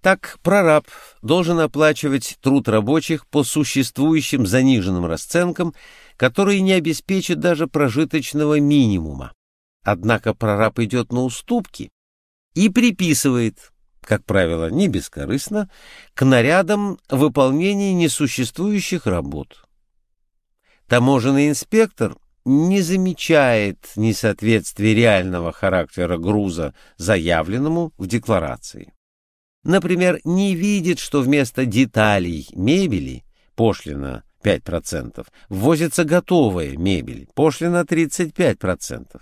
Так прораб должен оплачивать труд рабочих по существующим заниженным расценкам, которые не обеспечат даже прожиточного минимума. Однако прораб идет на уступки и приписывает, как правило, не бескорыстно, к нарядам выполнения несуществующих работ. Таможенный инспектор не замечает несоответствия реального характера груза заявленному в декларации. Например, не видит, что вместо деталей мебели пошлина 5%, ввозится готовая мебель, пошлина 35%,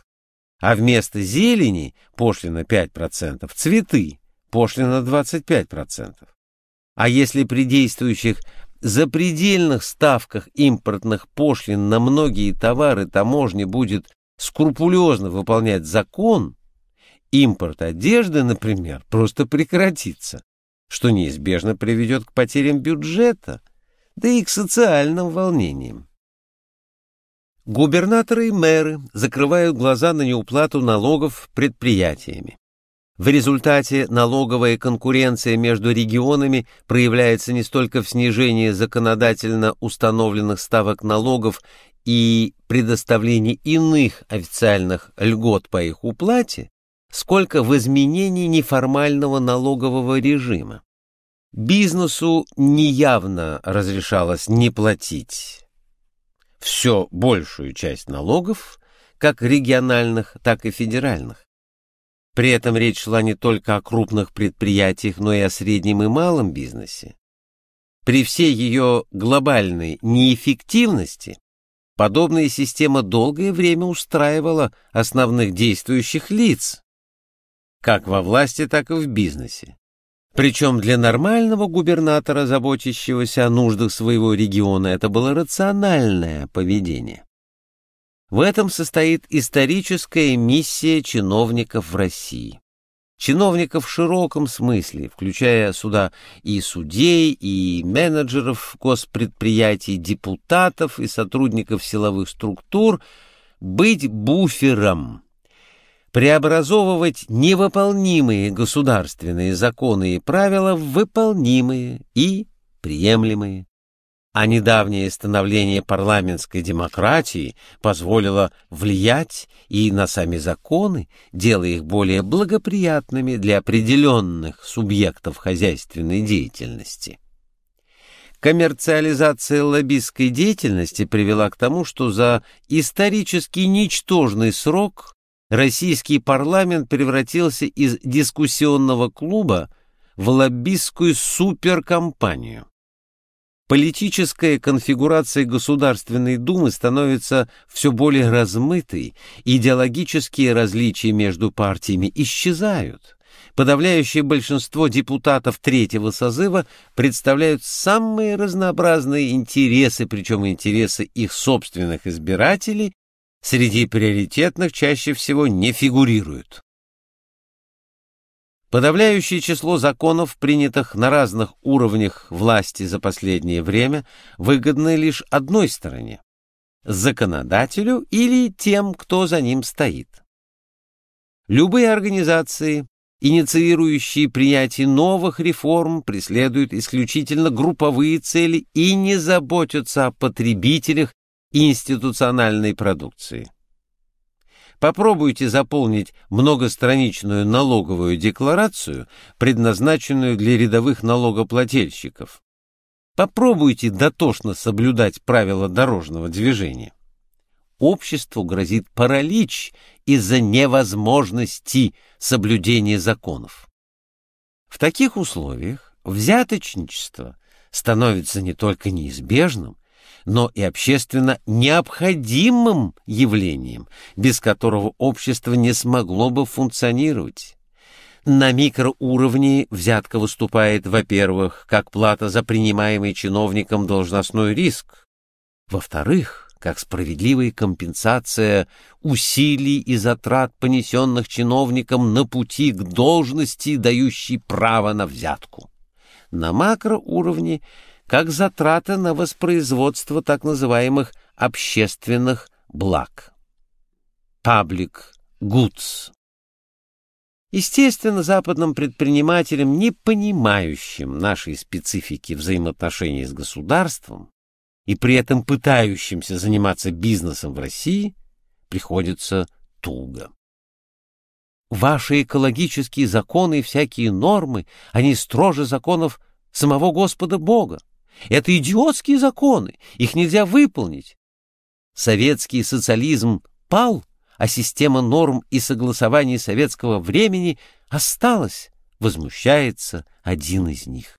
а вместо зелени пошлина 5%, цветы, пошлина 25%. А если при действующих запредельных ставках импортных пошлин на многие товары таможни будет скрупулезно выполнять закон, импорт одежды, например, просто прекратится, что неизбежно приведет к потерям бюджета, да и к социальным волнениям. Губернаторы и мэры закрывают глаза на неуплату налогов предприятиями. В результате налоговая конкуренция между регионами проявляется не столько в снижении законодательно установленных ставок налогов и предоставлении иных официальных льгот по их уплате, сколько в изменении неформального налогового режима. Бизнесу неявно разрешалось не платить все большую часть налогов, как региональных, так и федеральных. При этом речь шла не только о крупных предприятиях, но и о среднем и малом бизнесе. При всей ее глобальной неэффективности подобная система долгое время устраивала основных действующих лиц, как во власти, так и в бизнесе. Причем для нормального губернатора, заботящегося о нуждах своего региона, это было рациональное поведение. В этом состоит историческая миссия чиновников в России. Чиновников в широком смысле, включая сюда и судей, и менеджеров госпредприятий, депутатов и сотрудников силовых структур, быть буфером преобразовывать невыполнимые государственные законы и правила в выполнимые и приемлемые. А недавнее становление парламентской демократии позволило влиять и на сами законы, делая их более благоприятными для определенных субъектов хозяйственной деятельности. Коммерциализация лоббистской деятельности привела к тому, что за исторически ничтожный срок российский парламент превратился из дискуссионного клуба в лоббистскую суперкомпанию. Политическая конфигурация Государственной Думы становится все более размытой, идеологические различия между партиями исчезают. Подавляющее большинство депутатов третьего созыва представляют самые разнообразные интересы, причем интересы их собственных избирателей среди приоритетных чаще всего не фигурируют. Подавляющее число законов, принятых на разных уровнях власти за последнее время, выгодны лишь одной стороне – законодателю или тем, кто за ним стоит. Любые организации, инициирующие принятие новых реформ, преследуют исключительно групповые цели и не заботятся о потребителях институциональной продукции. Попробуйте заполнить многостраничную налоговую декларацию, предназначенную для рядовых налогоплательщиков. Попробуйте дотошно соблюдать правила дорожного движения. Обществу грозит паралич из-за невозможности соблюдения законов. В таких условиях взяточничество становится не только неизбежным, но и общественно необходимым явлением, без которого общество не смогло бы функционировать. На микроуровне взятка выступает, во-первых, как плата за принимаемый чиновником должностной риск, во-вторых, как справедливая компенсация усилий и затрат, понесенных чиновником на пути к должности, дающей право на взятку. На макроуровне как затраты на воспроизводство так называемых общественных благ. Public goods. Естественно, западным предпринимателям, не понимающим нашей специфики взаимоотношений с государством и при этом пытающимся заниматься бизнесом в России, приходится туго. Ваши экологические законы и всякие нормы, они строже законов самого Господа Бога. Это идиотские законы, их нельзя выполнить. Советский социализм пал, а система норм и согласований советского времени осталась, возмущается один из них.